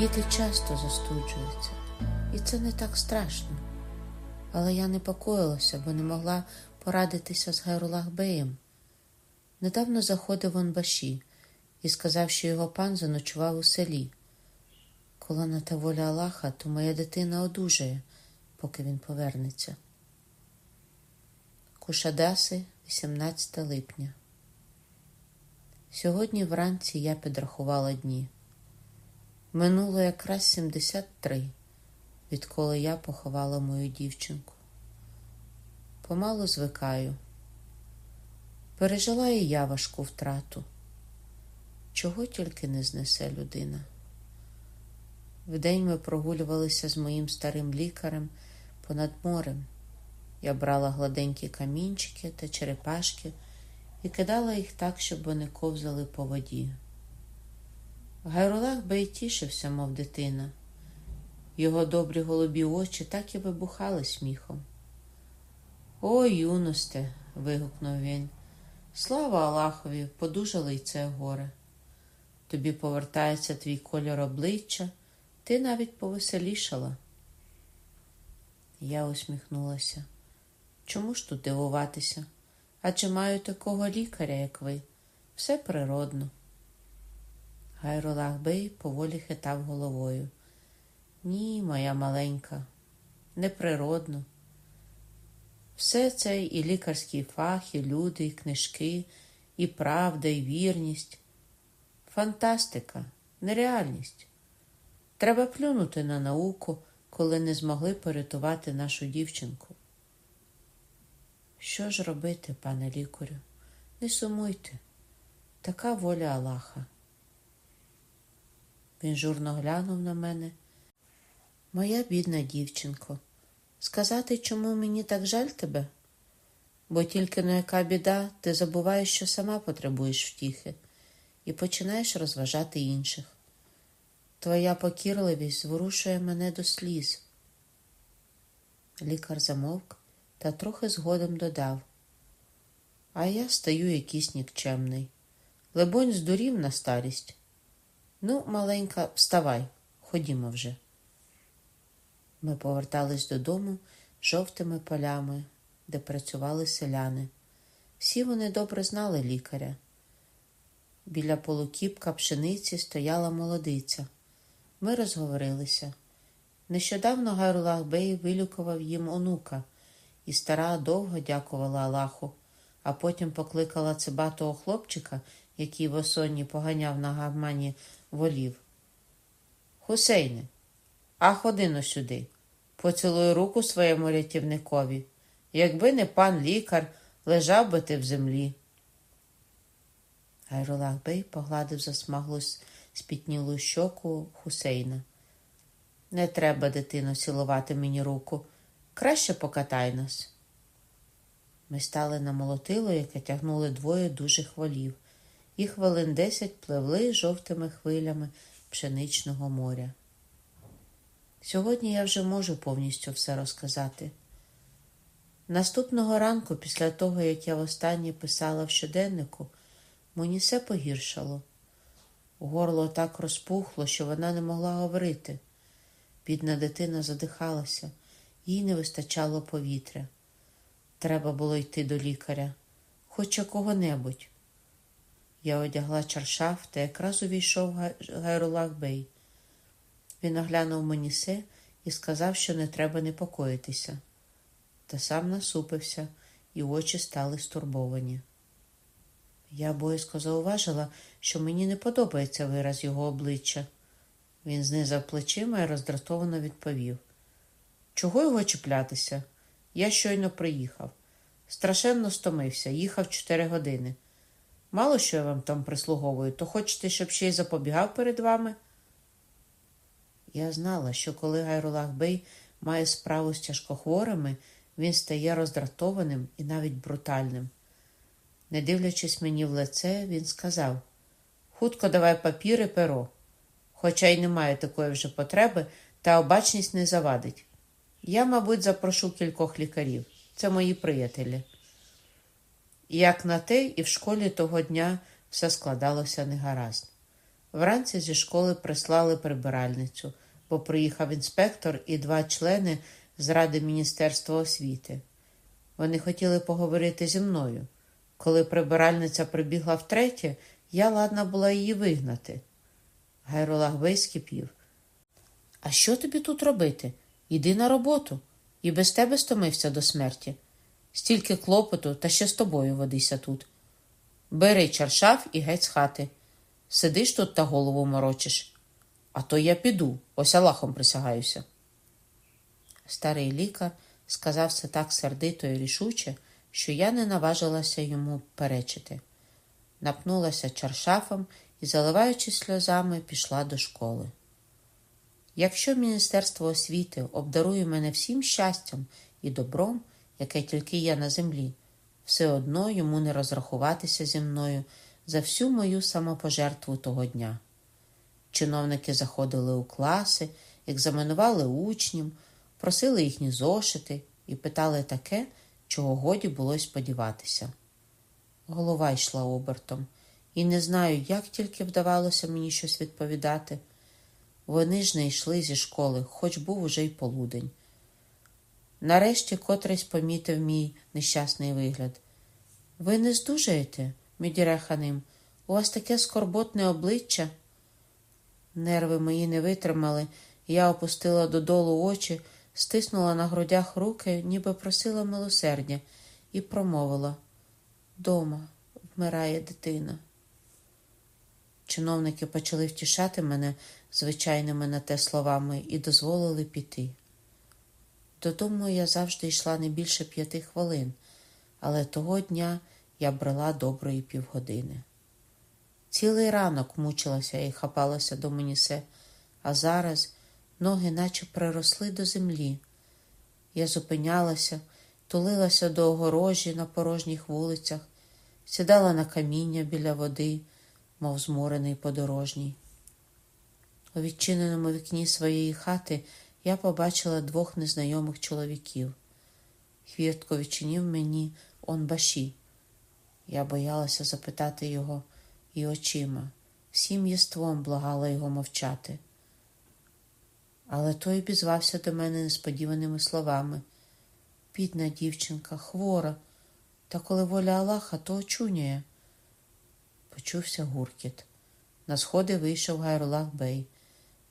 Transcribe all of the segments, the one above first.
Діти часто застуджуються, і це не так страшно. Але я непокоїлася, бо не могла порадитися з Гайрулахбеєм. Недавно заходив Онбаші і сказав, що його пан заночував у селі. Коли на та воля Аллаха, то моя дитина одужає, поки він повернеться. Кушадаси, 18 липня. Сьогодні вранці я підрахувала дні. Минуло якраз 73, відколи я поховала мою дівчинку. Помалу звикаю. Пережила і я важку втрату, чого тільки не знесе людина. Вдень ми прогулювалися з моїм старим лікарем понад морем. Я брала гладенькі камінчики та черепашки і кидала їх так, щоб вони ковзали по воді. Гайрулах би й тішився, мов дитина. Його добрі голубі очі так і вибухали сміхом. О, юносте. вигукнув він. Слава Аллахові, подужали й це горе. Тобі повертається твій кольор обличчя, ти навіть повеселішала. Я усміхнулася. Чому ж тут дивуватися? Адже маю такого лікаря, як ви. Все природно. Гайрулах Бей поволі хитав головою. Ні, моя маленька, неприродно. Все це і лікарський фах, і люди, і книжки, і правда, і вірність. Фантастика, нереальність. Треба плюнути на науку, коли не змогли порятувати нашу дівчинку. Що ж робити, пане лікарю? Не сумуйте. Така воля Аллаха. Він журно глянув на мене. Моя бідна дівчинко, сказати, чому мені так жаль тебе? Бо тільки на яка біда, ти забуваєш, що сама потребуєш втіхи, і починаєш розважати інших. Твоя покірливість зворушує мене до сліз. Лікар замовк та трохи згодом додав. А я стаю якийсь нікчемний. Лебонь здурів на старість. Ну, маленька, вставай, ходімо вже. Ми повертались додому жовтими полями, де працювали селяни. Всі вони добре знали лікаря. Біля полукіпка пшениці стояла молодиця. Ми розговорилися. Нещодавно Гайрулах Бей вилікував їм онука, і стара довго дякувала Аллаху, а потім покликала цибатого хлопчика, який в осонні поганяв на гармані волів. Хусейне, а ходино сюди, поцілуй руку своєму рятівникові. Якби не пан лікар, лежав би ти в землі. Гайрулах Бей погладив засмаглу спітнілу щоку Хусейна. Не треба, дитино, цілувати мені руку. Краще покатай нас. Ми стали на молотило, яке тягнули двоє дужих волів, і хвилин десять пливли жовтими хвилями пшеничного моря. Сьогодні я вже можу повністю все розказати. Наступного ранку, після того, як я востаннє писала в щоденнику, мені все погіршало. Горло так розпухло, що вона не могла говорити. Бідна дитина задихалася, їй не вистачало повітря. Треба було йти до лікаря, хоч кого-небудь. Я одягла чаршаф та якраз увійшов Гайрулах Бей. Він оглянув мені все і сказав, що не треба непокоїтися. Та сам насупився, і очі стали стурбовані. Я боязко зауважила, що мені не подобається вираз його обличчя. Він знизав плечима і роздратовано відповів: Чого його чіплятися? Я щойно приїхав. Страшенно стомився, їхав чотири години. Мало що я вам там прислуговую, то хочете, щоб ще й запобігав перед вами? Я знала, що коли Гайрулах Бей має справу з тяжкохворими, він стає роздратованим і навіть брутальним. Не дивлячись мені в лице, він сказав Хутко давай папір і перо. Хоча й немає такої вже потреби, та обачність не завадить. Я, мабуть, запрошу кількох лікарів. Це мої приятелі. Як на те, і в школі того дня все складалося негаразд. Вранці зі школи прислали прибиральницю, бо приїхав інспектор і два члени з ради Міністерства освіти. Вони хотіли поговорити зі мною. Коли прибиральниця прибігла втретє, я ладна була її вигнати. Гайролах вискипів. А що тобі тут робити? Іди на роботу. І без тебе стомився до смерті. Стільки клопоту, та ще з тобою водися тут. Бери чаршаф і геть з хати. Сидиш тут та голову морочиш. А то я піду, ось Аллахом присягаюся. Старий лікар сказав це так сердито і рішуче, що я не наважилася йому перечити. Напнулася чаршафом і, заливаючи сльозами, пішла до школи. Якщо Міністерство освіти обдарує мене всім щастям і добром, яке тільки є на землі, все одно йому не розрахуватися зі мною за всю мою самопожертву того дня. Чиновники заходили у класи, екзаменували учнів, просили їхні зошити і питали таке, чого годі було сподіватися. Голова йшла обертом, і не знаю, як тільки вдавалося мені щось відповідати. Вони ж не йшли зі школи, хоч був уже й полудень. Нарешті котрийсь помітив мій нещасний вигляд. Ви не здужаєте, мідіреханим, у вас таке скорботне обличчя. Нерви мої не витримали, я опустила додолу очі, стиснула на грудях руки, ніби просила милосердя, і промовила Дома вмирає дитина. Чиновники почали втішати мене звичайними на те словами і дозволили піти. Додому я завжди йшла не більше п'яти хвилин, але того дня я брела доброї півгодини. Цілий ранок мучилася і хапалася до Менісе, а зараз ноги наче приросли до землі. Я зупинялася, тулилася до огорожі на порожніх вулицях, сідала на каміння біля води, мов зморений подорожній. У відчиненому вікні своєї хати я побачила двох незнайомих чоловіків. Хвіртко відчинив мені он баші. Я боялася запитати його і очима, всім єством благала його мовчати. Але той обізвався до мене несподіваними словами. Бідна дівчинка, хвора, та коли воля Аллаха, то очуняє. Почувся гуркіт. На сходи вийшов Гайрулах Бей,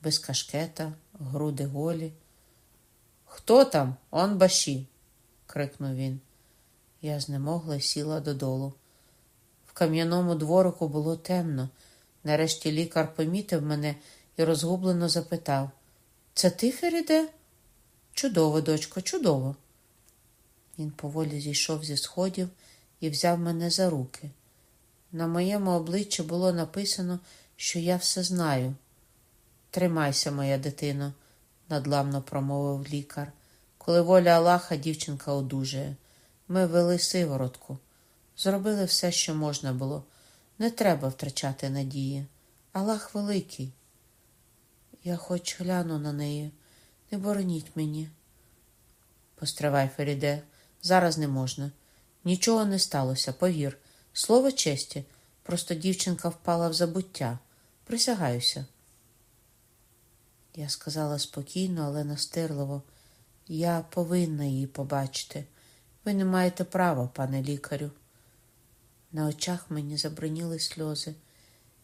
без кашкета, груди голі. Хто там? Он баші? крикнув він. Я знемогла сіла додолу. В кам'яному дворику було темно. Нарешті лікар помітив мене і розгублено запитав Це ти, Феріде? Чудово, дочко, чудово. Він поволі зійшов зі сходів і взяв мене за руки. На моєму обличчі було написано, що я все знаю. Тримайся, моя дитино, надламно промовив лікар. Коли воля Аллаха, дівчинка одужає. Ми вели сиворотку, зробили все, що можна було. Не треба втрачати надії. Аллах великий. Я хоч гляну на неї, не бороніть мені. Постривай, Феріде, зараз не можна. Нічого не сталося, повір. Слово честі, просто дівчинка впала в забуття. Присягаюся. Я сказала спокійно, але настирливо. Я повинна її побачити. Ви не маєте права, пане лікарю. На очах мені забриніли сльози.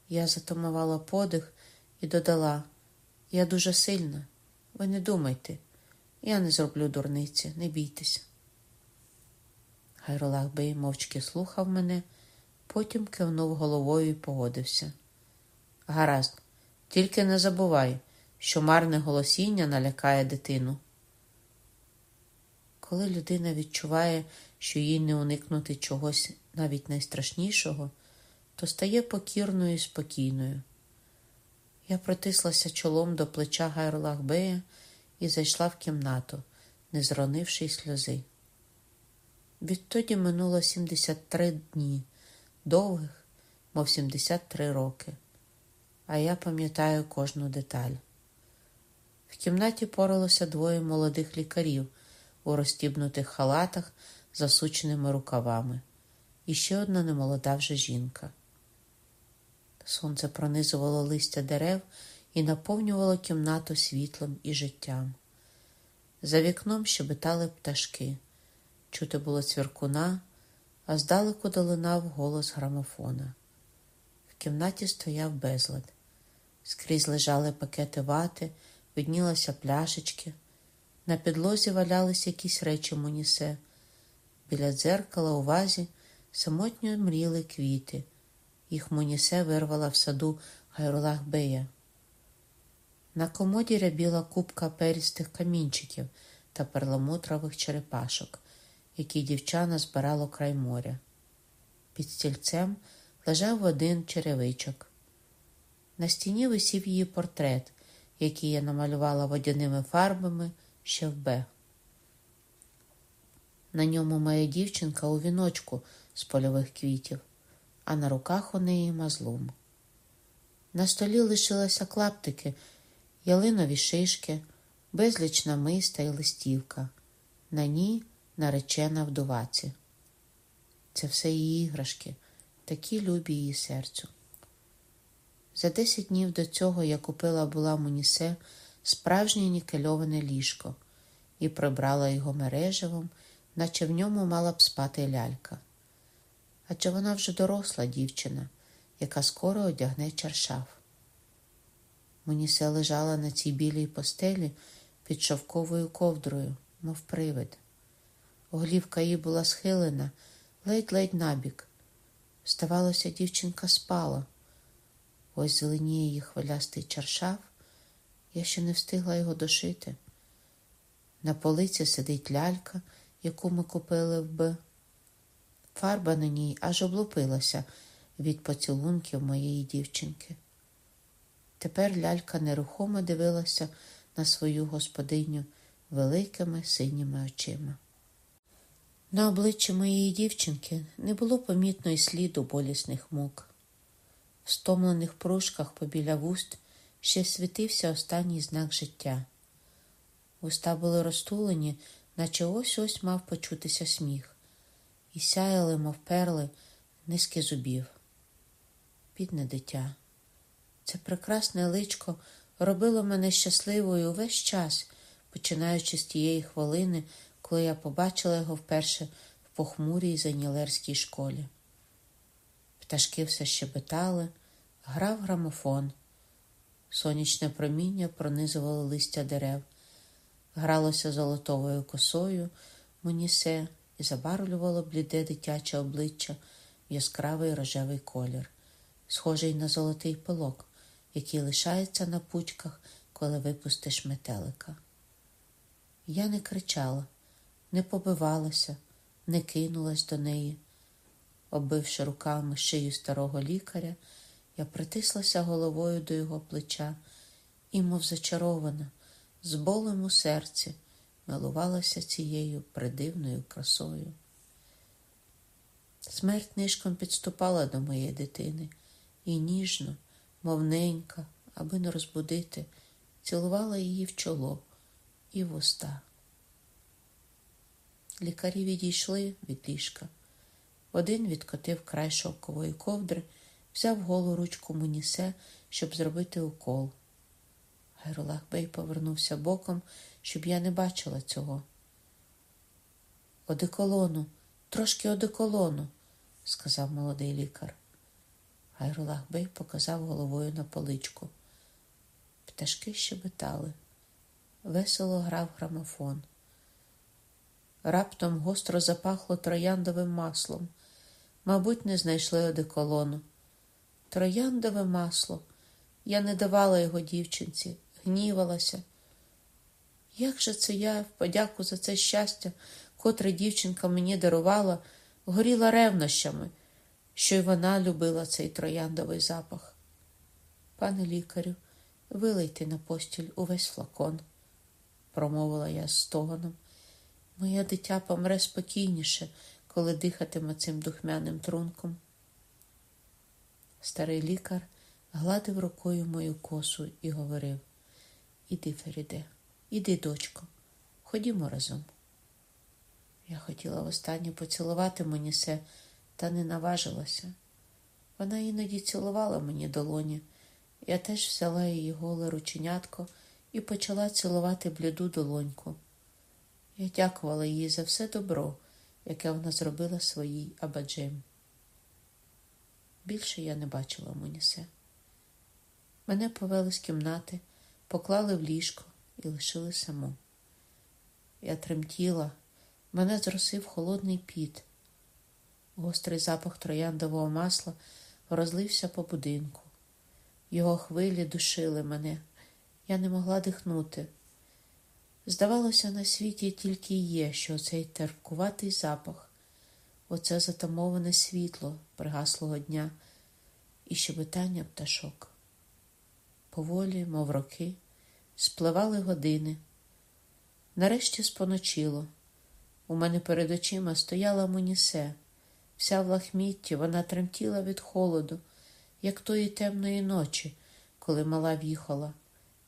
Я затамувала подих і додала я дуже сильна. Ви не думайте, я не зроблю дурниці, не бійтеся. Гайролах Бей мовчки слухав мене, потім кивнув головою і погодився. Гаразд, тільки не забувай, що марне голосіння налякає дитину. Коли людина відчуває, що їй не уникнути чогось навіть найстрашнішого, то стає покірною і спокійною. Я притислася чолом до плеча Гайрлахбея і зайшла в кімнату, не зронивши сльози. Відтоді минуло 73 дні, довгих, мов 73 роки, а я пам'ятаю кожну деталь. В кімнаті поралося двоє молодих лікарів у розтібнутих халатах з засученими рукавами, і ще одна немолода вже жінка. Сонце пронизувало листя дерев і наповнювало кімнату світлом і життям. За вікном щебетали пташки, чути було цвіркуна, а здалеку долинав голос грамофона. В кімнаті стояв безлад. Скрізь лежали пакети вати, виднілися пляшечки. На підлозі валялися якісь речі Монісе. Біля дзеркала у вазі самотньо мріли квіти. Їх Монісе вирвала в саду Гайрулах Бея. На комоді рябіла купка перістих камінчиків та перламутрових черепашок, які дівчана збирало край моря. Під стільцем лежав один черевичок. На стіні висів її портрет, який я намалювала водяними фарбами ще в Б. На ньому моя дівчинка у віночку з польових квітів, а на руках у неї мазлум. На столі лишилися клаптики, ялинові шишки, безліч намиста і листівка. На ній наречена вдуваці. Це все її іграшки, такі любі її серцю. За десять днів до цього я купила була Мунісе справжнє нікельоване ліжко і прибрала його мережевом, наче в ньому мала б спати лялька. Адже вона вже доросла дівчина, яка скоро одягне чаршаф. Мунісе лежала на цій білій постелі під шовковою ковдрою, мов привид. Голівка її була схилена, ледь-ледь набік. Здавалося, дівчинка спала. Ось зеленіє її хвилястий чаршаф, я ще не встигла його дошити. На полиці сидить лялька, яку ми купили в Б. Фарба на ній аж облупилася від поцілунків моєї дівчинки. Тепер лялька нерухомо дивилася на свою господиню великими синіми очима. На обличчі моєї дівчинки не було помітно й сліду болісних мук. В стомлених пружках побіля вуст ще світився останній знак життя. Вуста були розтулені, наче ось ось мав почутися сміх, і сяяли, мов перли, низки зубів. Бідне дитя. Це прекрасне личко робило мене щасливою увесь час, починаючи з тієї хвилини, коли я побачила його вперше в похмурій занілерській школі. Пташки все щебетали, грав грамофон. Сонячне проміння пронизувало листя дерев, гралося золотовою косою Монісе і забарвлювало бліде дитяче обличчя в яскравий рожевий колір, схожий на золотий пилок, який лишається на пучках, коли випустиш метелика. Я не кричала, не побивалася, не кинулась до неї. Оббивши руками шию старого лікаря, я притислася головою до його плеча і, мов зачарована, з болем у серці, милувалася цією придивною красою. Смерть нишком підступала до моєї дитини і ніжно, мовненька, аби не розбудити, цілувала її в чоло і в уста. Лікарі відійшли від ліжка. Один відкотив край шовкової ковдри, взяв голу ручку Мунісе, щоб зробити укол. Гайрулах Бей повернувся боком, щоб я не бачила цього. Одеколону, трошки одеколону, сказав молодий лікар. Гайрулах Бей показав головою на поличку. Пташки щебетали. Весело грав грамофон. Раптом гостро запахло трояндовим маслом. Мабуть, не знайшли одеколону. Трояндове масло. Я не давала його дівчинці, гнівалася. Як же це я, в подяку за це щастя, котре дівчинка мені дарувала, горіла ревнощами, що й вона любила цей трояндовий запах. Пане лікарю, вилийте на постіль увесь флакон, промовила я з стогоном. Моє дитя помре спокійніше, коли дихатиме цим духмяним трунком. Старий лікар гладив рукою мою косу і говорив Іди, Феріде, іди, дочко, ходімо разом. Я хотіла востаннє поцілувати Монісе, та не наважилася. Вона іноді цілувала мені долоні. Я теж взяла її голе рученятко і почала цілувати бліду долоньку. Я дякувала їй за все добро, яке вона зробила своїй абаджем. Більше я не бачила Мунісе. Мене повели з кімнати, поклали в ліжко і лишили саму. Я тремтіла, мене зросив холодний піт. Гострий запах трояндового масла розлився по будинку. Його хвилі душили мене, я не могла дихнути. Здавалося, на світі тільки є, що цей терпкуватий запах, оце затамоване світло пригаслого дня і щебетання пташок. Поволі, мов роки, спливали години. Нарешті споночило. У мене перед очима стояла Монісе. Вся в лахмітті вона тремтіла від холоду, як тої темної ночі, коли мала в'їхала,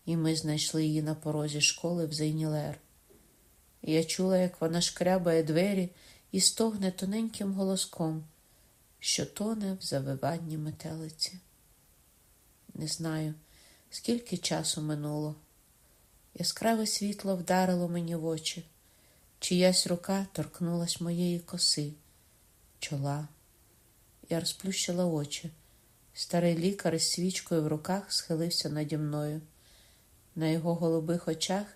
і ми знайшли її на порозі школи в Зейнілер. Я чула, як вона шкрябає двері і стогне тоненьким голоском, що тоне в завиванні метелиці. Не знаю, скільки часу минуло. Яскраве світло вдарило мені в очі, чиясь рука торкнулась моєї коси, чола. Я розплющила очі. Старий лікар із свічкою в руках схилився наді мною. На його голубих очах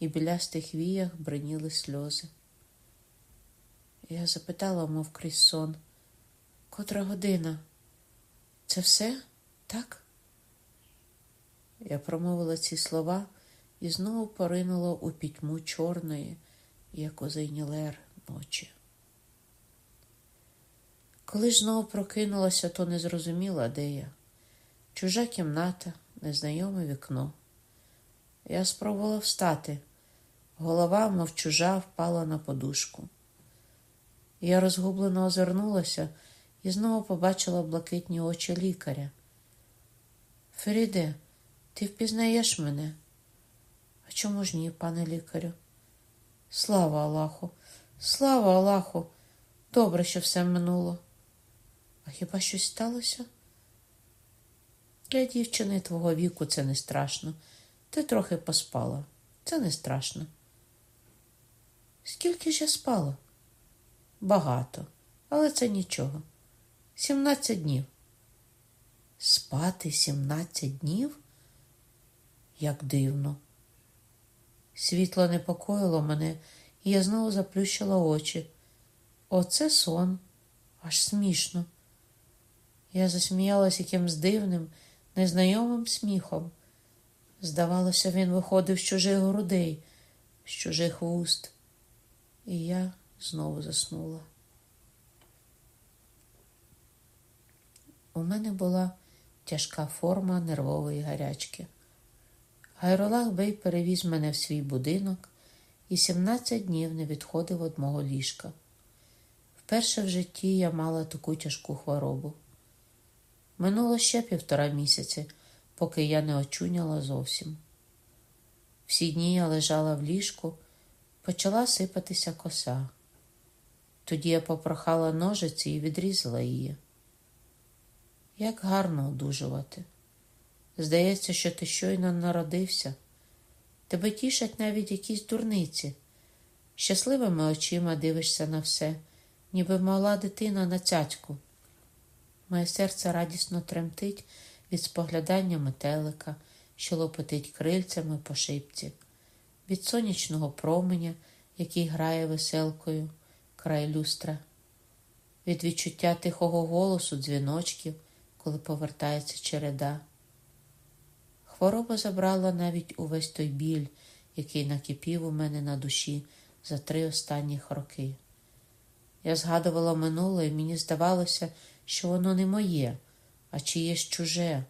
і білястих віях бриніли сльози. Я запитала, мов крізь сон, котра година? Це все так? Я промовила ці слова і знову поринула у пітьму чорної, як у зайнілер ночі. Коли ж знову прокинулася, то не зрозуміла, де я. Чужа кімната, незнайоме вікно. Я спробувала встати. Голова, мов чужа, впала на подушку. Я розгублено озирнулася і знову побачила блакитні очі лікаря. Феріде, ти впізнаєш мене? А чому ж ні, пане лікарю? Слава Аллаху, слава Аллаху! Добре, що все минуло. А хіба щось сталося? Для дівчини твого віку це не страшно. Ти трохи поспала. Це не страшно. Скільки ж я спала? Багато, але це нічого. Сімнадцять днів. Спати сімнадцять днів? Як дивно. Світло непокоїло мене, і я знову заплющила очі. Оце сон, аж смішно. Я засміялась якимсь дивним, незнайомим сміхом. Здавалося, він виходив з чужих грудей, з чужих вуст, і я знову заснула. У мене була тяжка форма нервової гарячки. Гайролах Бей перевіз мене в свій будинок і 17 днів не відходив від мого ліжка. Вперше в житті я мала таку тяжку хворобу. Минуло ще півтора місяці, поки я не очуняла зовсім. Всі дні я лежала в ліжку, почала сипатися коса. Тоді я попрохала ножиці і відрізала її. Як гарно одужувати. Здається, що ти щойно народився. Тебе тішать навіть якісь дурниці. Щасливими очима дивишся на все, ніби мала дитина на цяцьку. Моє серце радісно тремтить від споглядання метелика, що лопотить крильцями по шипці, від сонячного променя, який грає веселкою край люстра, від відчуття тихого голосу дзвіночків, коли повертається череда. Хвороба забрала навіть увесь той біль, який накипів у мене на душі за три останніх роки. Я згадувала минуле, і мені здавалося, що воно не моє, а чиєсь чуже,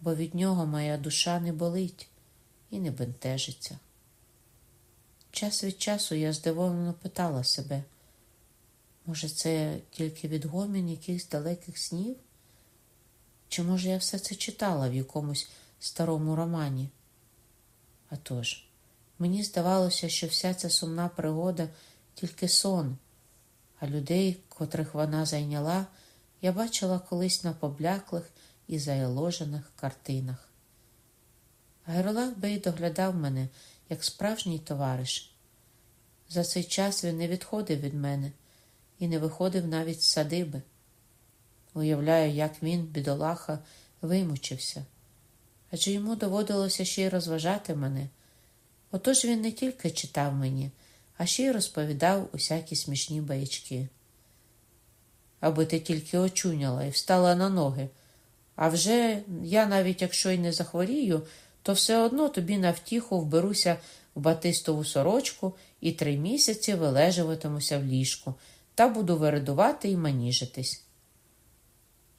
бо від нього моя душа не болить і не бентежиться. Час від часу я здивовано питала себе, може, це тільки відгомін якихось далеких снів? Чи може я все це читала в якомусь старому романі? А тож, мені здавалося, що вся ця сумна пригода тільки сон, а людей, котрих вона зайняла, я бачила колись на побляклих і заяложених картинах. Гайролах Бей доглядав мене як справжній товариш. За цей час він не відходив від мене і не виходив навіть з садиби. Уявляю, як він, бідолаха, вимучився, адже йому доводилося ще й розважати мене. Отож він не тільки читав мені, а ще й розповідав усякі смішні баячки. Аби ти тільки очуняла і встала на ноги. А вже я, навіть якщо й не захворію, то все одно тобі на втіху вберуся в батистову сорочку і три місяці вилежуватимуся в ліжку та буду виридувати і маніжитись.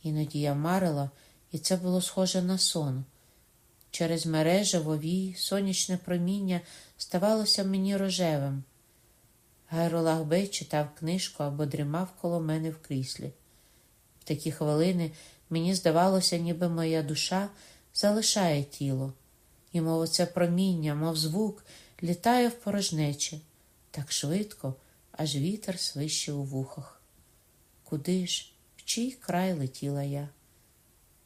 Іноді я марила, і це було схоже на сон. Через мережево вій сонячне проміння ставалося мені рожевим. Гайролах Бей читав книжку або дрімав коло мене в кріслі. В такі хвилини мені здавалося, ніби моя душа залишає тіло, і, мов оце проміння, мов звук, літає в порожнечі так швидко, аж вітер свище у вухах. Куди ж, в чий край летіла я?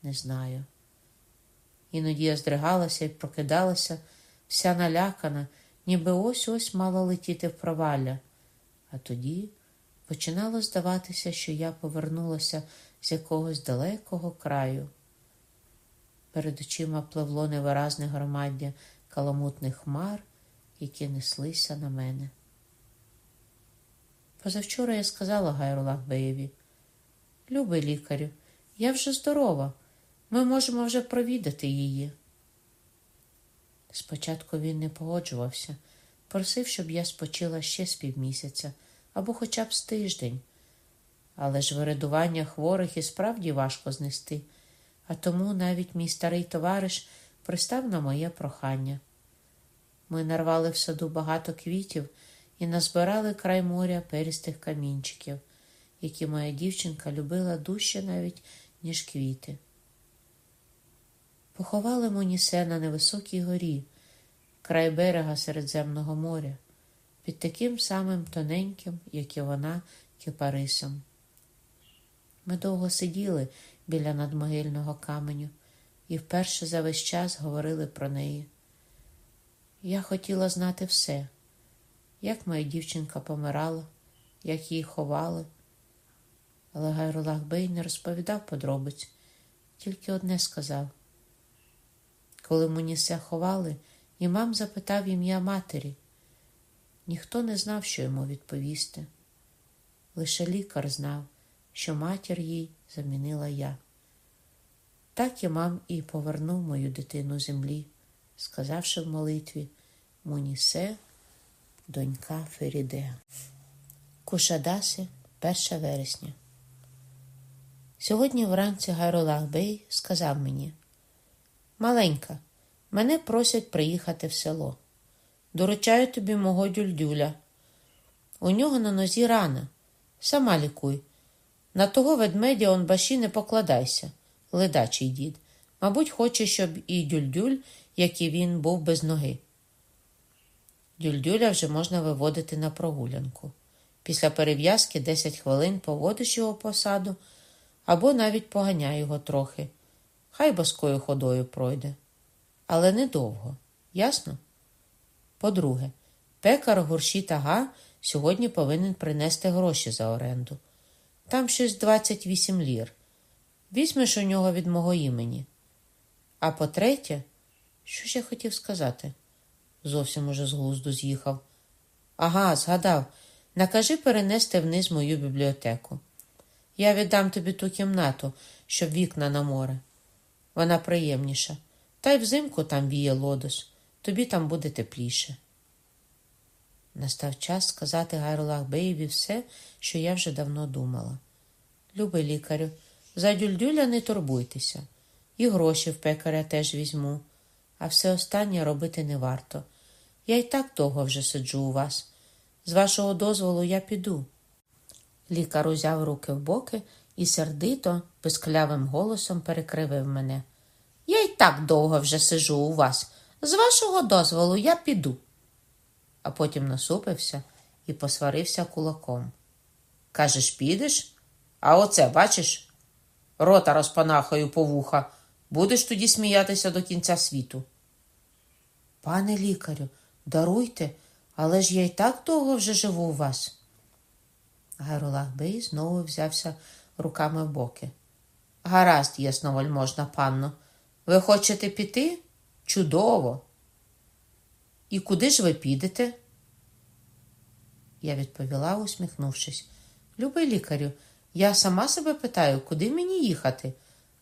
Не знаю. Іноді я здригалася і прокидалася, вся налякана, ніби ось ось мала летіти в провалля. А тоді починало здаватися, що я повернулася з якогось далекого краю. Перед очима пливло невиразне громаддя каламутних хмар, які неслися на мене. Позавчора я сказала Гайрулах Беєві, любий лікарю, я вже здорова, ми можемо вже провідати її. Спочатку він не погоджувався, просив, щоб я спочила ще з півмісяця або хоча б з тиждень. Але ж виридування хворих і справді важко знести, а тому навіть мій старий товариш пристав на моє прохання. Ми нарвали в саду багато квітів і назбирали край моря перістих камінчиків, які моя дівчинка любила дужче навіть, ніж квіти. Поховали Монісе на невисокій горі, край берега Середземного моря, під таким самим тоненьким, як і вона, кипарисом. Ми довго сиділи біля надмогильного каменю і вперше за весь час говорили про неї. Я хотіла знати все, як моя дівчинка помирала, як її ховали. Але Гайрулах Бей не розповідав подробиць, тільки одне сказав. Коли Мунісе ховали, імам запитав ім'я матері. Ніхто не знав, що йому відповісти. Лише лікар знав, що матір їй замінила я. Так імам і повернув мою дитину землі, сказавши в молитві Мунісе, донька Феріде. Кушадаси, 1 вересня. Сьогодні вранці Гайролах Бей сказав мені Маленька, мене просять приїхати в село. Доручаю тобі мого дюльдюля. У нього на нозі рана. Сама лікуй. На того ведмедя он баші не покладайся, ледачий дід. Мабуть, хоче, щоб і дюльдюль, як і він, був без ноги. Дюльдюля вже можна виводити на прогулянку. Після перев'язки 10 хвилин поводиш його по саду або навіть поганяй його трохи. Хай боскою ходою пройде. Але недовго. Ясно? По-друге, пекар горші тага сьогодні повинен принести гроші за оренду. Там щось 28 лір. Візьмеш у нього від мого імені. А по-третє, що ж я хотів сказати? Зовсім уже з глузду з'їхав. Ага, згадав. Накажи перенести вниз мою бібліотеку. Я віддам тобі ту кімнату, щоб вікна на море. Вона приємніша. Та й взимку там віє лодос, тобі там буде тепліше. Настав час сказати Гайрулах Беєві все, що я вже давно думала. Любий лікарю, за дюльдюля не турбуйтеся, і гроші в пекаря теж візьму, а все останнє робити не варто. Я й так довго вже сиджу у вас. З вашого дозволу я піду. Лікар узяв руки в боки і сердито, безклявим голосом перекривив мене. Я й так довго вже сижу у вас. З вашого дозволу я піду. А потім насупився і посварився кулаком. Кажеш, підеш? А оце, бачиш, рота розпанахаю по вуха. Будеш тоді сміятися до кінця світу. Пане лікарю, даруйте, але ж я й так довго вже живу у вас. Гайрулах Бей знову взявся руками в боки. Гаразд, ясновельможна панно. Ви хочете піти? Чудово. І куди ж ви підете? Я відповіла, усміхнувшись. Любий лікарю, я сама себе питаю, куди мені їхати.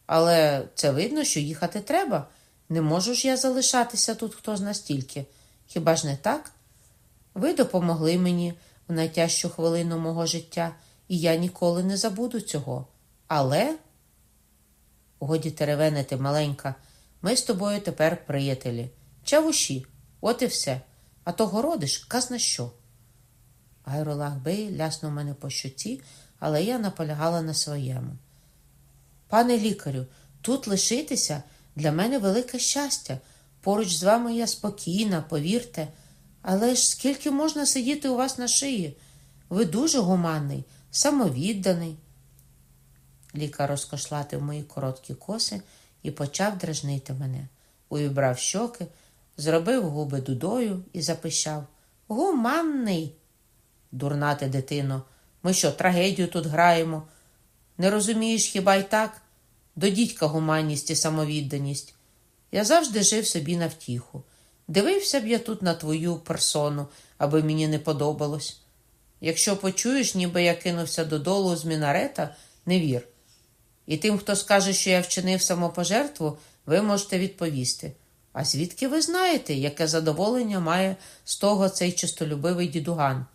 Але це видно, що їхати треба. Не можу ж я залишатися тут хто зна стільки. Хіба ж не так? Ви допомогли мені в найтяжчу хвилину мого життя, і я ніколи не забуду цього. Але, годі теревенити, маленька, ми з тобою тепер приятелі. Чавуші, от і все. А то городиш, казна що. Гайролах Бей ляснув мене по щоці, але я наполягала на своєму. Пане лікарю, тут лишитися для мене велике щастя. Поруч з вами я спокійна, повірте. Але ж скільки можна сидіти у вас на шиї? Ви дуже гуманний, самовідданий. Лікар розкошлатив мої короткі коси і почав дражнити мене. Увібрав щоки, зробив губи дудою і запищав Гуманний. Дурна ти, дитино, ми що, трагедію тут граємо? Не розумієш хіба й так? До дідька гуманність і самовідданість. Я завжди жив собі на втіху. Дивився б я тут на твою персону, аби мені не подобалось. Якщо почуєш, ніби я кинувся додолу з мінарета, не вір. І тим, хто скаже, що я вчинив самопожертву, ви можете відповісти. А звідки ви знаєте, яке задоволення має з того цей чистолюбивий дідуган?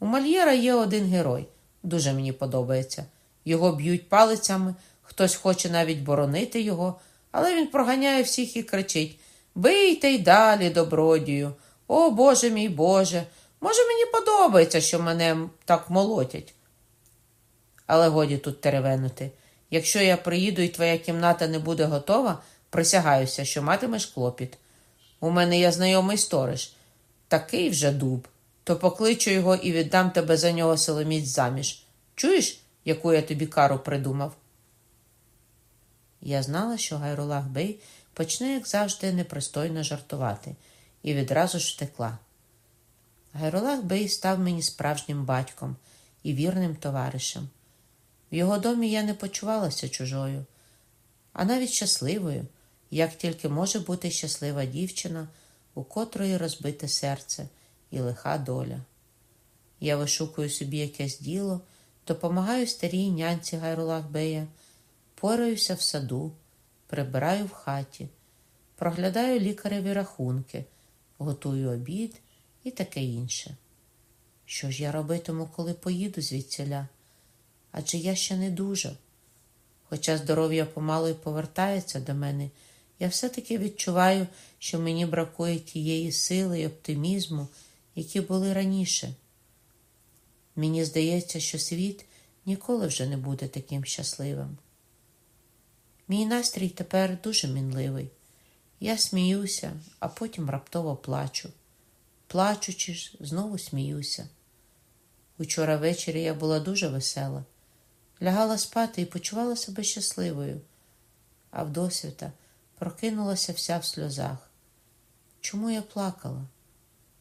У Мальєра є один герой, дуже мені подобається. Його б'ють палицями, хтось хоче навіть боронити його, але він проганяє всіх і кричить Бийте й далі, добродію. О Боже мій Боже. Може, мені подобається, що мене так молотять. Але годі тут теревенути. Якщо я приїду і твоя кімната не буде готова, присягаюся, що матимеш клопіт. У мене є знайомий сторож, такий вже дуб, то покличу його і віддам тебе за нього силоміць заміж. Чуєш, яку я тобі кару придумав? Я знала, що Гайрулах Бей почне, як завжди, непристойно жартувати, і відразу ж втекла. Гайрулах Бей став мені справжнім батьком і вірним товаришем. В його домі я не почувалася чужою, а навіть щасливою, як тільки може бути щаслива дівчина, у котрої розбите серце і лиха доля. Я вишукую собі якесь діло, допомагаю старій нянці Гайрулах Бея, пораюся в саду, прибираю в хаті, проглядаю лікареві рахунки, готую обід і таке інше. Що ж я робитиму, коли поїду звідсіля? Адже я ще не дуже. Хоча здоров'я помалу й повертається до мене, я все-таки відчуваю, що мені бракує тієї сили і оптимізму, які були раніше. Мені здається, що світ ніколи вже не буде таким щасливим. Мій настрій тепер дуже мінливий. Я сміюся, а потім раптово плачу. Плачучи ж, знову сміюся. Учора ввечері я була дуже весела, лягала спати і почувала себе щасливою, а вдосвіта прокинулася вся в сльозах. Чому я плакала?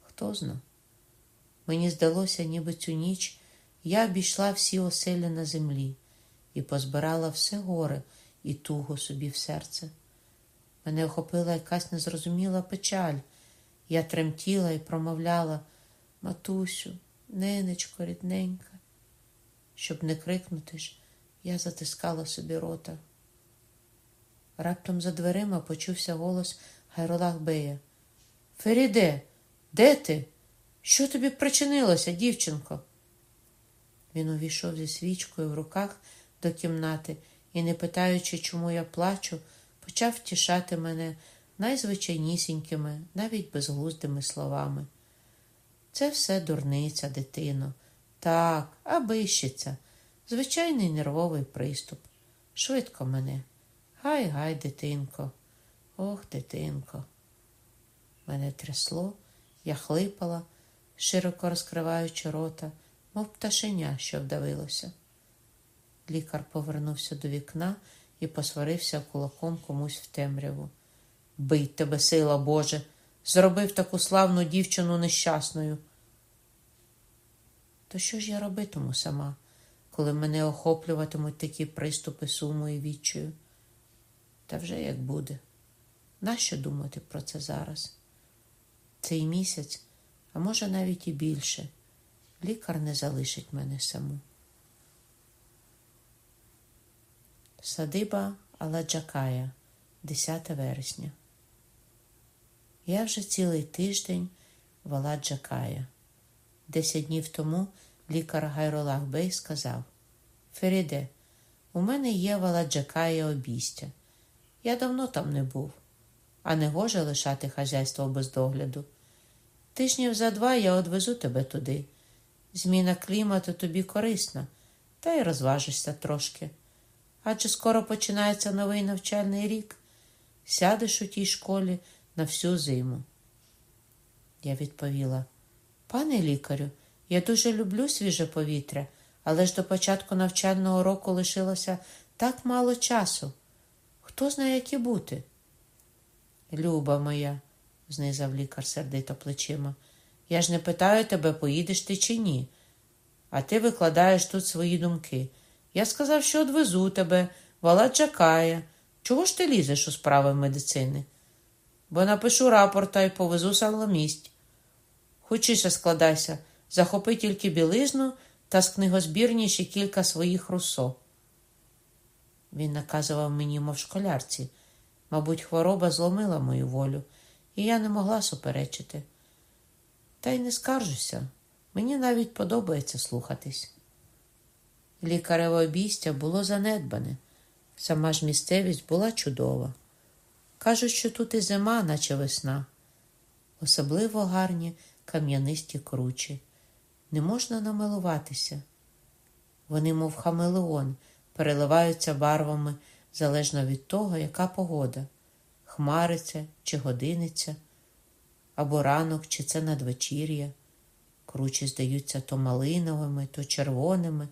Хто зна? Мені здалося, ніби цю ніч я обійшла всі оселі на землі і позбирала все горе і туго собі в серце. Мене охопила якась незрозуміла печаль. Я тремтіла і промовляла Матусю, ненечко, рідненька. Щоб не крикнути ж, я затискала собі рота. Раптом за дверима почувся голос Гайролах Бея. Феріде, де ти? Що тобі причинилося, дівчинко? Він увійшов зі свічкою в руках до кімнати і, не питаючи, чому я плачу, почав втішати мене найзвичайнісінькими, навіть безглуздими словами. Це все дурниця, дитино. Так, абищиця, звичайний нервовий приступ. Швидко мене. Гай, гай, дитинко, ох, дитинко. Мене трясло, я хлипала, широко розкриваючи рота, мов пташеня, що вдавилося. Лікар повернувся до вікна і посварився кулаком комусь в темряву. Бий тебе, сила Боже, зробив таку славну дівчину нещасною. То що ж я робитиму сама, коли мене охоплюватимуть такі приступи суму і відчаю? Та вже як буде. Нащо думати про це зараз? Цей місяць, а може навіть і більше, лікар не залишить мене саму. Садиба Аладжакая, 10 вересня. Я вже цілий тиждень в Аладжакая. Десять днів тому лікар Гайролах Бей сказав Феріде, у мене є в Аладжакая обістя. Я давно там не був, а не гоже лишати хазяйство без догляду. Тижнів за два я одвезу тебе туди. Зміна клімату тобі корисна, та й розважишся трошки. Адже скоро починається новий навчальний рік. Сядеш у тій школі на всю зиму. Я відповіла, пане лікарю, я дуже люблю свіже повітря, але ж до початку навчального року лишилося так мало часу. Хто знає, як і бути? Люба моя, знизав лікар сердито плечима, я ж не питаю тебе, поїдеш ти чи ні. А ти викладаєш тут свої думки. Я сказав, що одвезу тебе, вала чекає. Чого ж ти лізеш у справи медицини? Бо напишу рапорта і повезу саломість. Хочіше складайся, захопи тільки білизну та з книгозбірні ще кілька своїх русо. Він наказував мені, мов школярці. Мабуть, хвороба зломила мою волю, і я не могла суперечити. Та й не скаржуся, мені навіть подобається слухатись. Лікареве обійстя було занедбане, сама ж місцевість була чудова. Кажуть, що тут і зима, наче весна. Особливо гарні кам'янисті кручі. Не можна намилуватися. Вони, мов хамелеон, переливаються барвами залежно від того, яка погода хмариться чи годиниця, або ранок, чи це надвечір'я. Кручі здаються то малиновими, то червоними,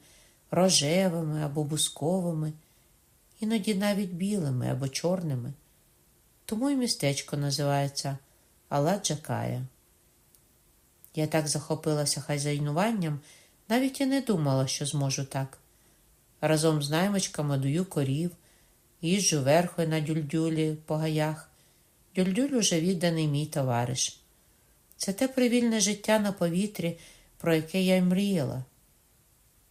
рожевими або бусковими, іноді навіть білими або чорними. Тому й містечко називається Аладжакая. Я так захопилася хазяйнуванням, навіть і не думала, що зможу так. Разом з наймичками дую корів, їжджу верхи на дюльдюлі по гаях. Дюльдюль уже відданий мій товариш. Це те привільне життя на повітрі, про яке я й мріяла.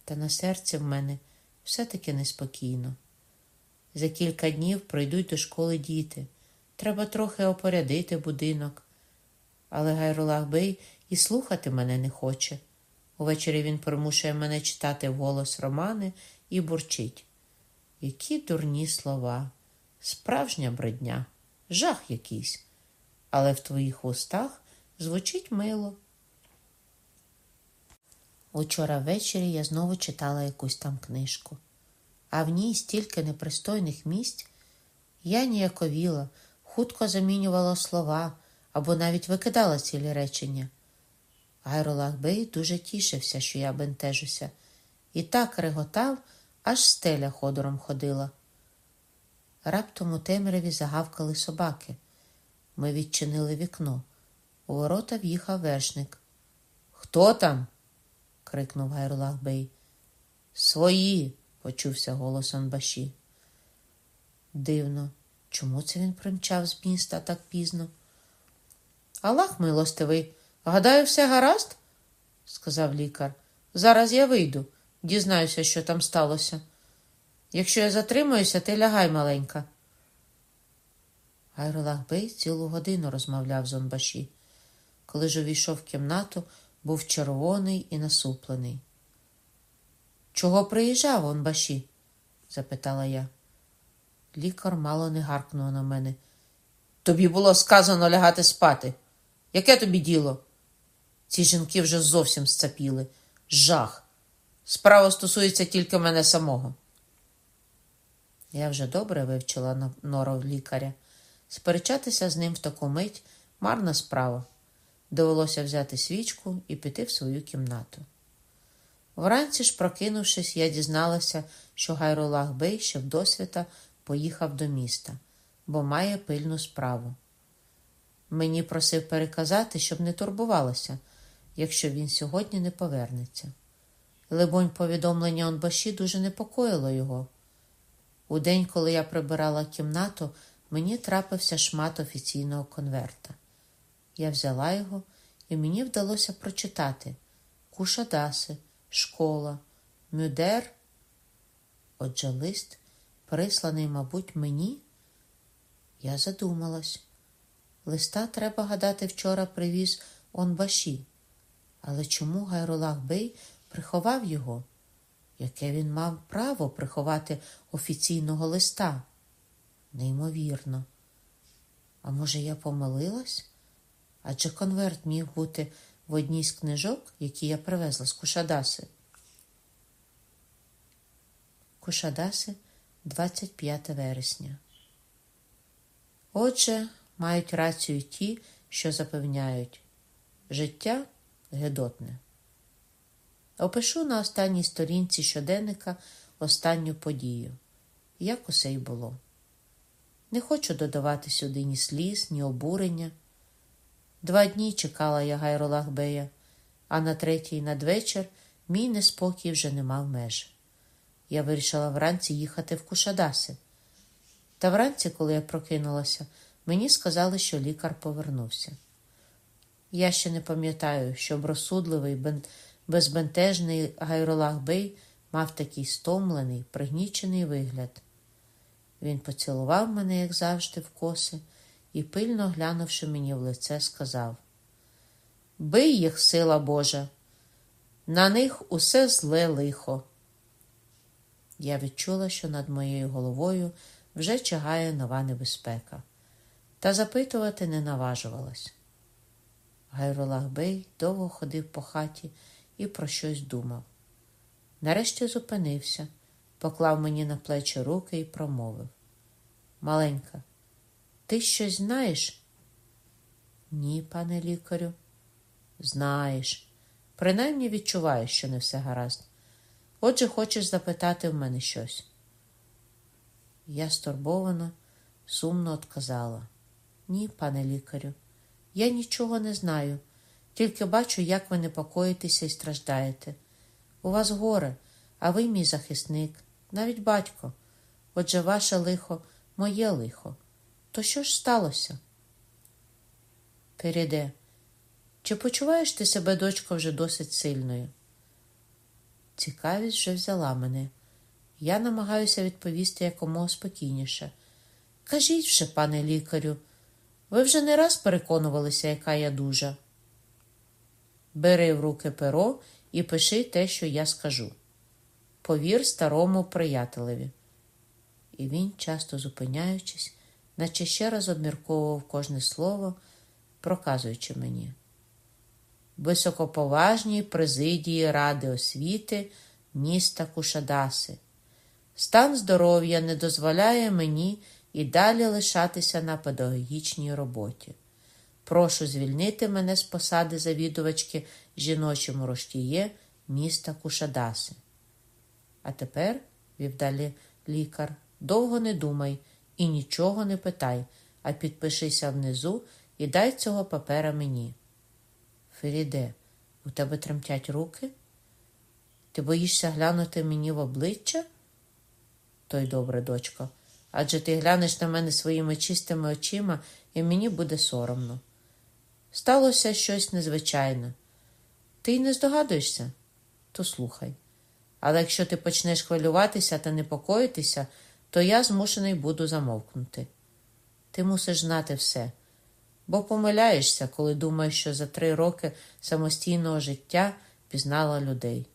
Та на серці в мене все-таки неспокійно. За кілька днів прийдуть до школи діти. Треба трохи опорядити будинок. Але Гайрулах Бей і слухати мене не хоче. Увечері він примушує мене читати вголос романи і бурчить. Які дурні слова, справжня бредня, жах якийсь, але в твоїх устах звучить мило. Учора ввечері я знову читала якусь там книжку, а в ній стільки непристойних місць я ніяковіла, хутко замінювала слова або навіть викидала цілі речення. Гайролах Бей дуже тішився, що я бентежуся, і так реготав, аж стеля ходором ходила. Раптом у темряві загавкали собаки. Ми відчинили вікно. У ворота в'їхав вершник. Хто там? крикнув Гайрулах Бей. Свої, почувся голос Анбаші. Дивно, чому це він примчав з міста так пізно? Аллах милостивий, гадаю, все гаразд? сказав лікар. Зараз я вийду, дізнаюся, що там сталося. Якщо я затримаюся, ти лягай маленька. Бей цілу годину розмовляв з Онбаші. Коли ж увійшов в кімнату, був червоний і насуплений. Чого приїжджав Онбаші? запитала я. Лікар мало не гаркнув на мене. Тобі було сказано лягати спати. Яке тобі діло? Ці жінки вже зовсім сцапіли. Жах. Справа стосується тільки мене самого. Я вже добре вивчила норов лікаря. Сперечатися з ним в таку мить марна справа. Довелося взяти свічку і піти в свою кімнату. Вранці ж, прокинувшись, я дізналася, що Гайрулах Бей ще в досвіта поїхав до міста, бо має пильну справу. Мені просив переказати, щоб не турбувалася, якщо він сьогодні не повернеться. Либонь, повідомлення Онбаші дуже непокоїло його. У день, коли я прибирала кімнату, мені трапився шмат офіційного конверта. Я взяла його, і мені вдалося прочитати Кушадаси, школа, Мюдер. Отже, лист, присланий, мабуть, мені. Я задумалась. Листа, треба гадати, вчора привіз Онбаші. Але чому Гайрулах Бей приховав його? Яке він мав право приховати офіційного листа? Неймовірно. А може, я помилилась? Адже конверт міг бути в одній з книжок, які я привезла з Кушадаси. Кушадаси, 25 вересня. Отже, мають рацію ті, що запевняють життя гедотне. Опишу на останній сторінці щоденника останню подію, як усе й було. Не хочу додавати сюди ні сліз, ні обурення. Два дні чекала я Гайролахбея, а на третій надвечір мій неспокій вже не мав меж. Я вирішила вранці їхати в Кушадаси. Та вранці, коли я прокинулася, мені сказали, що лікар повернувся. Я ще не пам'ятаю, щоб розсудливий, безбентежний Гайролахбей мав такий стомлений, пригнічений вигляд. Він поцілував мене, як завжди, в коси і, пильно глянувши мені в лице, сказав: Бий їх, сила Божа, на них усе зле лихо. Я відчула, що над моєю головою вже чагає нова небезпека, та запитувати не наважувалась. Гайролах Бей довго ходив по хаті і про щось думав. Нарешті зупинився, поклав мені на плечі руки і промовив: Маленька, ти щось знаєш? Ні, пане лікарю. Знаєш. Принаймні відчуваєш, що не все гаразд. Отже, хочеш запитати в мене щось. Я стурбовано, сумно отказала. Ні, пане лікарю, я нічого не знаю, тільки бачу, як ви непокоїтеся і страждаєте. У вас горе, а ви мій захисник, навіть батько. Отже, ваше лихо моє лихо. То що ж сталося? Переде, чи почуваєш ти себе, дочко, вже досить сильною? Цікавість вже взяла мене. Я намагаюся відповісти якомога спокійніше. Кажіть вже, пане лікарю, ви вже не раз переконувалися, яка я дужа. Бери в руки перо і пиши те, що я скажу. Повір старому приятелеві. І він, часто зупиняючись, наче ще раз обмірковував кожне слово, проказуючи мені. Високоповажній президії Ради освіти міста Кушадаси. Стан здоров'я не дозволяє мені і далі лишатися на педагогічній роботі. Прошу звільнити мене з посади завідувачки жіночому роштіє міста Кушадаси. А тепер, вів далі лікар, довго не думай і нічого не питай, а підпишися внизу і дай цього папера мені. Феріде, у тебе тремтять руки? Ти боїшся глянути мені в обличчя? Той добре, дочко, адже ти глянеш на мене своїми чистими очима, і мені буде соромно. Сталося щось незвичайне. Ти й не здогадуєшся, то слухай. Але якщо ти почнеш хвилюватися та непокоїтися, то я змушений буду замовкнути. Ти мусиш знати все, бо помиляєшся, коли думаєш, що за три роки самостійного життя пізнала людей.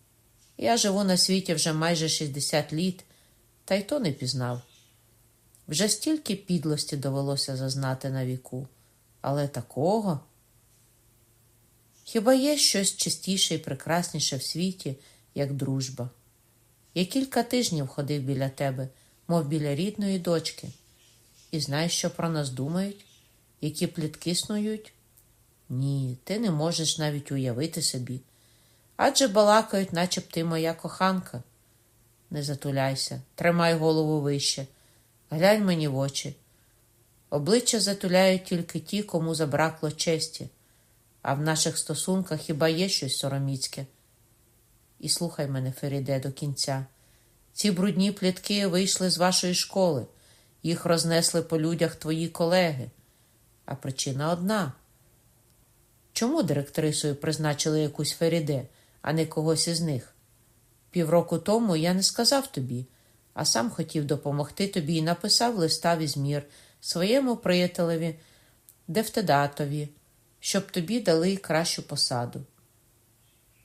Я живу на світі вже майже 60 літ, та й то не пізнав. Вже стільки підлості довелося зазнати на віку, але такого. Хіба є щось чистіше і прекрасніше в світі, як дружба? Я кілька тижнів ходив біля тебе, мов біля рідної дочки, і знаєш, що про нас думають, які плітки снують? Ні, ти не можеш навіть уявити собі. Адже балакають, наче б ти моя коханка. Не затуляйся, тримай голову вище, глянь мені в очі. Обличчя затуляють тільки ті, кому забракло честі, а в наших стосунках хіба є щось сороміцьке. І слухай мене, Феріде, до кінця. Ці брудні плітки вийшли з вашої школи, їх рознесли по людях твої колеги. А причина одна. Чому директрисою призначили якусь Феріде, а не когось із них? Півроку тому я не сказав тобі, а сам хотів допомогти тобі і написав листа візмір своєму приятелеві Дефтедатові, щоб тобі дали кращу посаду.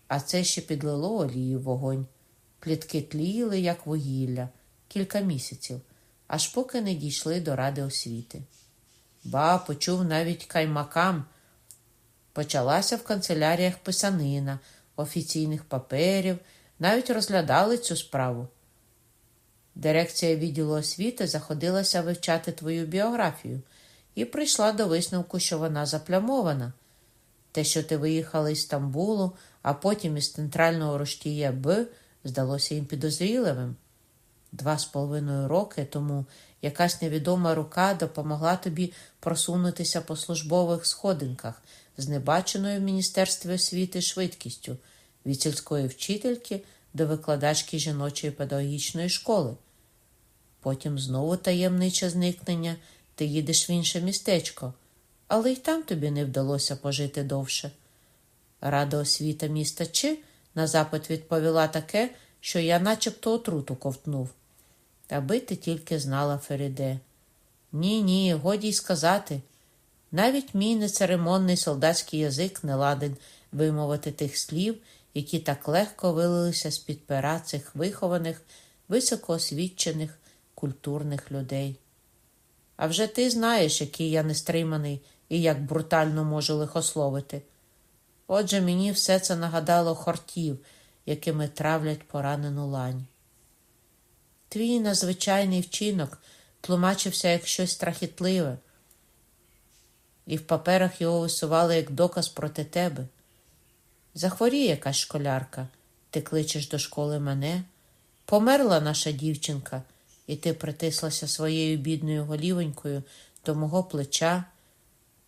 А це ще підлило олії в вогонь. Плітки тліли, як вугілля, кілька місяців, аж поки не дійшли до ради освіти. Ба почув навіть каймакам. Почалася в канцеляріях писанина, офіційних паперів, навіть розглядали цю справу. Дирекція відділу освіти заходилася вивчати твою біографію і прийшла до висновку, що вона заплямована. Те, що ти виїхала із Стамбулу, а потім із центрального Роштія Б, здалося їм підозріливим. Два з половиною роки тому якась невідома рука допомогла тобі просунутися по службових сходинках з небаченою в Міністерстві освіти швидкістю від сільської вчительки до викладачки жіночої педагогічної школи. Потім знову таємниче зникнення, ти їдеш в інше містечко, але й там тобі не вдалося пожити довше. Рада освіта міста Чи на запит відповіла таке, що я начебто отруту ковтнув. Аби ти тільки знала Феріде. Ні, ні, годі й сказати. Навіть мій нецеремонний солдатський язик не ладен вимовити тих слів, які так легко вилилися з-під пера цих вихованих, високоосвічених, культурних людей. А вже ти знаєш, який я нестриманий і як брутально можу лихословити. Отже, мені все це нагадало хортів, якими травлять поранену лань. Твій надзвичайний вчинок тлумачився як щось страхітливе, і в паперах його висували як доказ проти тебе. Захворіє якась школярка, ти кличеш до школи мене. Померла наша дівчинка, і ти притислася своєю бідною голівонькою до мого плеча,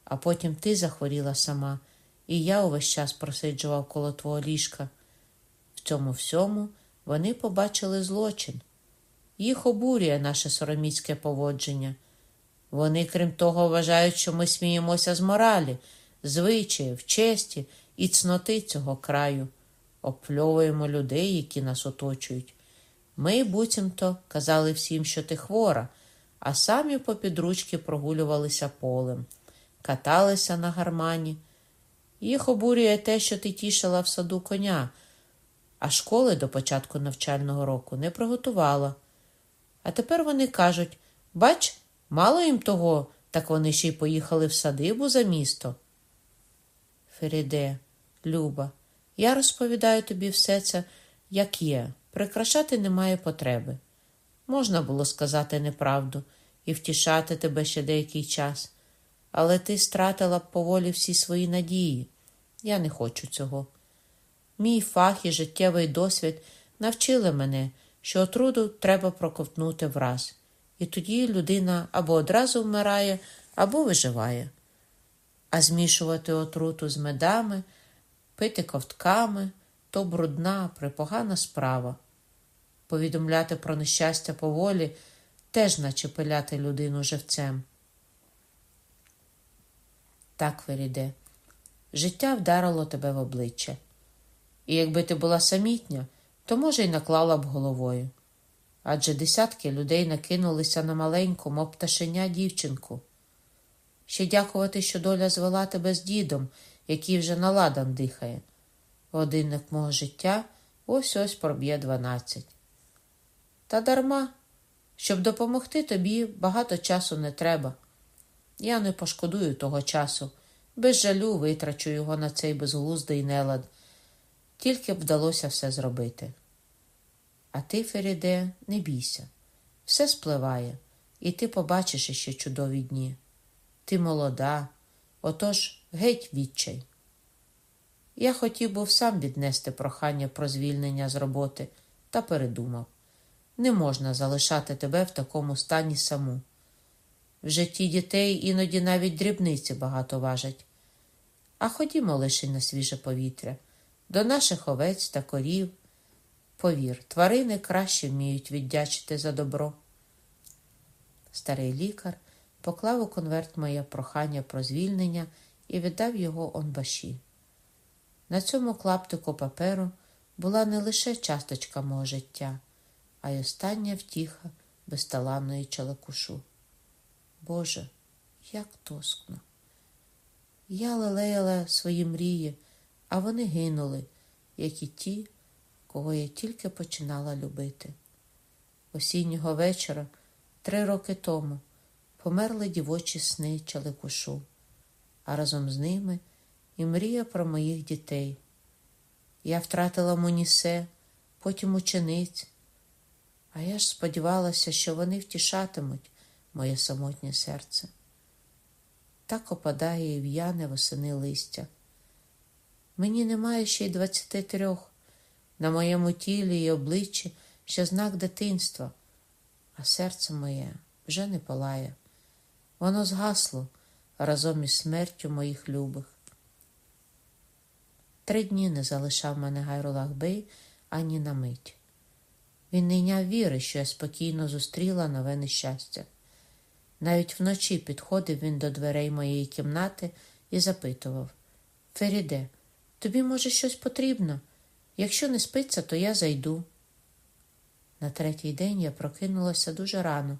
а потім ти захворіла сама, і я увесь час просиджував коло твого ліжка. В цьому всьому вони побачили злочин. Їх обурює наше сороміцьке поводження. Вони, крім того, вважають, що ми сміємося з моралі, звичаїв, честі і цноти цього краю, опльовуємо людей, які нас оточують. Ми, буцімто, казали всім, що ти хвора, а самі попід ручки прогулювалися полем, каталися на гармані. Їх обурює те, що ти тішила в саду коня, а школи до початку навчального року не приготувала. А тепер вони кажуть бач, мало їм того, так вони ще й поїхали в садибу за місто. Феріде, Люба, я розповідаю тобі все це, як є. Прикрашати немає потреби. Можна було сказати неправду і втішати тебе ще деякий час, але ти стратила б поволі всі свої надії. Я не хочу цього. Мій фах і життєвий досвід навчили мене, що отруду треба проковтнути враз, і тоді людина або одразу вмирає, або виживає. А змішувати отруту з медами, пити ковтками то брудна, припогана справа. Повідомляти про нещастя поволі теж наче пиляти людину живцем. Так, Феріде, життя вдарило тебе в обличчя. І якби ти була самітня, то, може, й наклала б головою. Адже десятки людей накинулися на маленьку, мов пташеня дівчинку. Ще дякувати, що доля звела тебе з дідом, який вже наладан дихає. Годинник мого життя ось ось проб'є дванадцять. Та дарма, щоб допомогти тобі, багато часу не треба. Я не пошкодую того часу, без жалю витрачу його на цей безглуздий нелад, тільки б вдалося все зробити. А ти, Феріде, не бійся, все спливає, і ти побачиш іще чудові дні. Ти молода, отож геть відчай. Я хотів був сам віднести прохання про звільнення з роботи та передумав не можна залишати тебе в такому стані саму. В житті дітей іноді навіть дрібниці багато важать. А ходімо лише на свіже повітря, до наших овець та корів. Повір, тварини краще вміють віддячити за добро. Старий лікар поклав у конверт моє прохання про звільнення і віддав його онбаші. На цьому клаптику паперу була не лише часточка мого життя, а й остання втіха безталанної чалакушу. Боже, як тоскно! Я лелеяла свої мрії, а вони гинули, як і ті, кого я тільки починала любити. Осіннього вечора, три роки тому, померли дівочі сни чаликушу, а разом з ними і мрія про моїх дітей. Я втратила Монісе, потім учениць, а я ж сподівалася, що вони втішатимуть моє самотнє серце. Так опадає і в'яне восени листя. Мені немає ще й двадцяти трьох. На моєму тілі і обличчі ще знак дитинства, а серце моє вже не палає. Воно згасло разом із смертю моїх любих. Три дні не залишав мене Гайрулах Бей ані на мить. Він не йняв віри, що я спокійно зустріла нове нещастя. Навіть вночі підходив він до дверей моєї кімнати і запитував Феріде, тобі, може, щось потрібно? Якщо не спиться, то я зайду. На третій день я прокинулася дуже рано.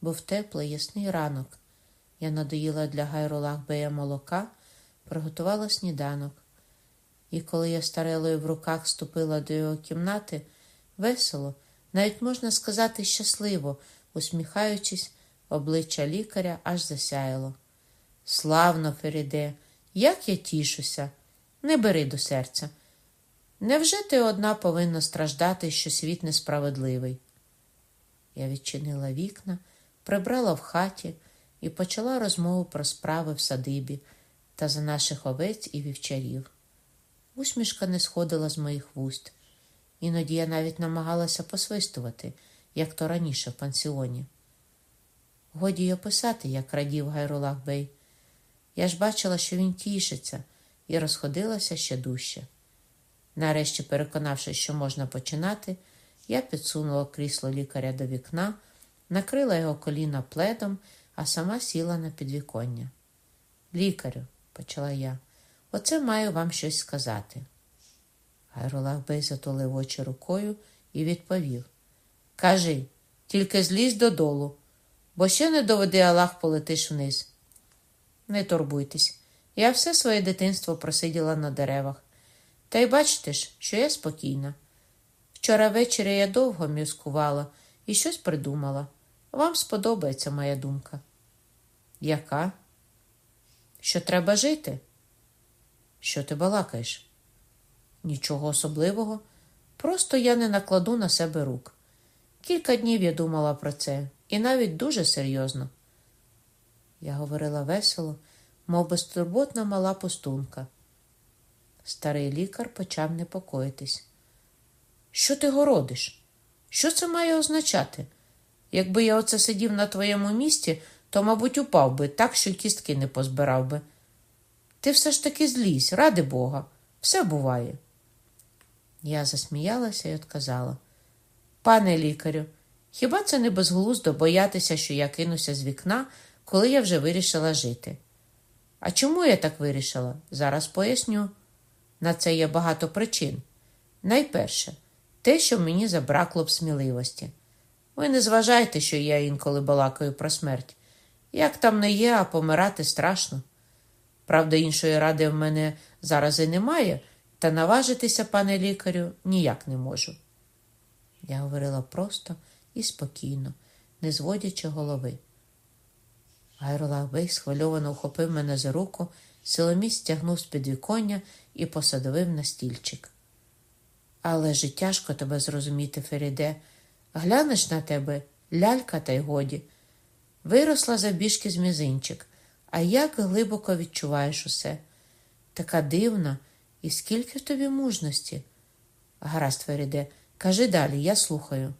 Був теплий, ясний ранок. Я надоїла для Гайрулах Бея молока, приготувала сніданок. І коли я старелою в руках ступила до його кімнати, весело, навіть можна сказати, щасливо, усміхаючись, обличчя лікаря аж засяяло. Славно, Феріде, як я тішуся, не бери до серця. Невже ти одна повинна страждати, що світ несправедливий? Я відчинила вікна, прибрала в хаті і почала розмову про справи в садибі та за наших овець і вівчарів. Усмішка не сходила з моїх вуст. Іноді я навіть намагалася посвистувати, як то раніше в пансіоні. Годі й описати, як радів Гайрулах Бей. Я ж бачила, що він тішиться, і розходилася ще дужче. Нарешті, переконавшись, що можна починати, я підсунула крісло лікаря до вікна, накрила його коліна пледом, а сама сіла на підвіконня. Лікарю, почала я, оце маю вам щось сказати. Гайролах Бей затулив очі рукою і відповів Кажи, тільки злізь додолу, бо ще не доведи Аллах полетиш вниз. Не турбуйтесь, я все своє дитинство просиділа на деревах. Та й бачите ж, що я спокійна. Вчора ввечері я довго мюскувала і щось придумала. Вам сподобається моя думка. Яка? Що треба жити? Що ти балакаєш? Нічого особливого. Просто я не накладу на себе рук. Кілька днів я думала про це, і навіть дуже серйозно. Я говорила весело, мов безтурботна мала пустунка. Старий лікар почав непокоїтись. Що ти городиш? Що це має означати? Якби я оце сидів на твоєму місці, то, мабуть, упав би так, що кістки не позбирав би. Ти все ж таки злізь, ради Бога, все буває. Я засміялася і отказала. Пане лікарю, хіба це не безглуздо боятися, що я кинуся з вікна, коли я вже вирішила жити? А чому я так вирішила? Зараз поясню. На це є багато причин. Найперше, те, що мені забракло б сміливості. Ви не зважайте, що я інколи балакаю про смерть. Як там не є, а помирати страшно. Правда, іншої ради в мене зараз і немає, та наважитися, пане лікарю, ніяк не можу. Я говорила просто і спокійно, не зводячи голови. Гайролах схвильовано ухопив мене за руку, силоміць стягнув з підвіконня і посадовив на стільчик. Але ж тяжко тебе зрозуміти, Феріде. Глянеш на тебе, лялька, та й годі. Виросла забіжки з мізинчик, а як глибоко відчуваєш усе. Така дивна І скільки в тобі мужності? Гаразд, Феріде, кажи далі, я слухаю.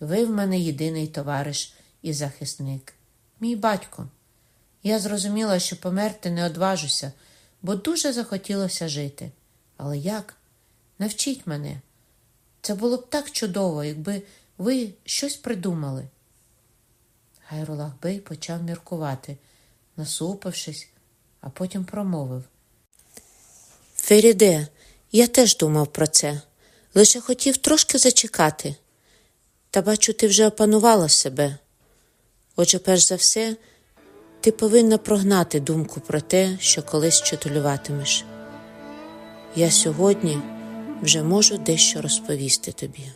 Ви в мене єдиний товариш і захисник, мій батько. Я зрозуміла, що померти не одважуся, бо дуже захотілося жити. Але як? Навчіть мене. Це було б так чудово, якби ви щось придумали. Гайрулах Бей почав міркувати, насупившись, а потім промовив. Феріде, я теж думав про це, лише хотів трошки зачекати. Та бачу, ти вже опанувала себе. Отже, перш за все, ти повинна прогнати думку про те, що колись чотулюватимеш. Я сьогодні вже можу дещо розповісти тобі.